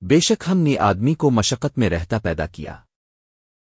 بے شک ہم نے آدمی کو مشقت میں رہتا پیدا کیا۔